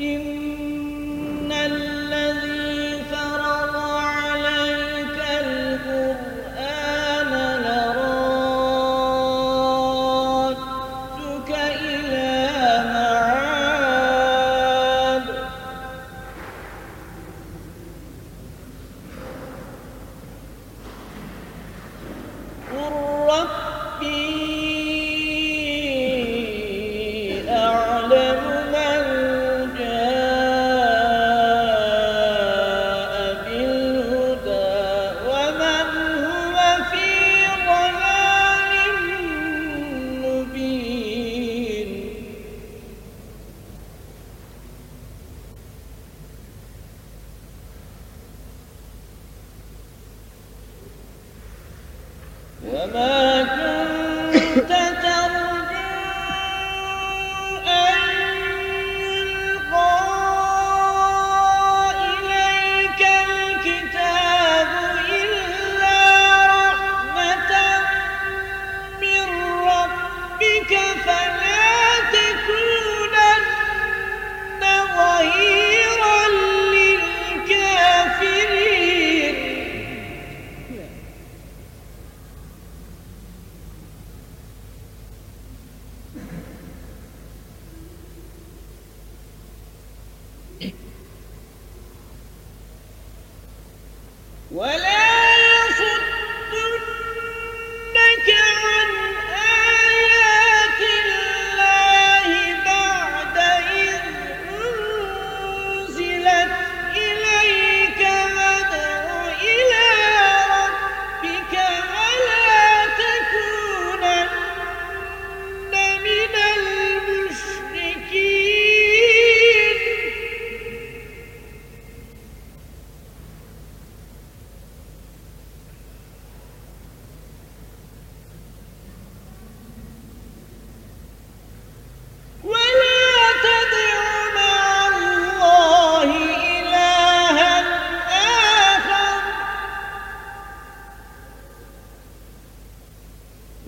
in وما كنت ¡Huele!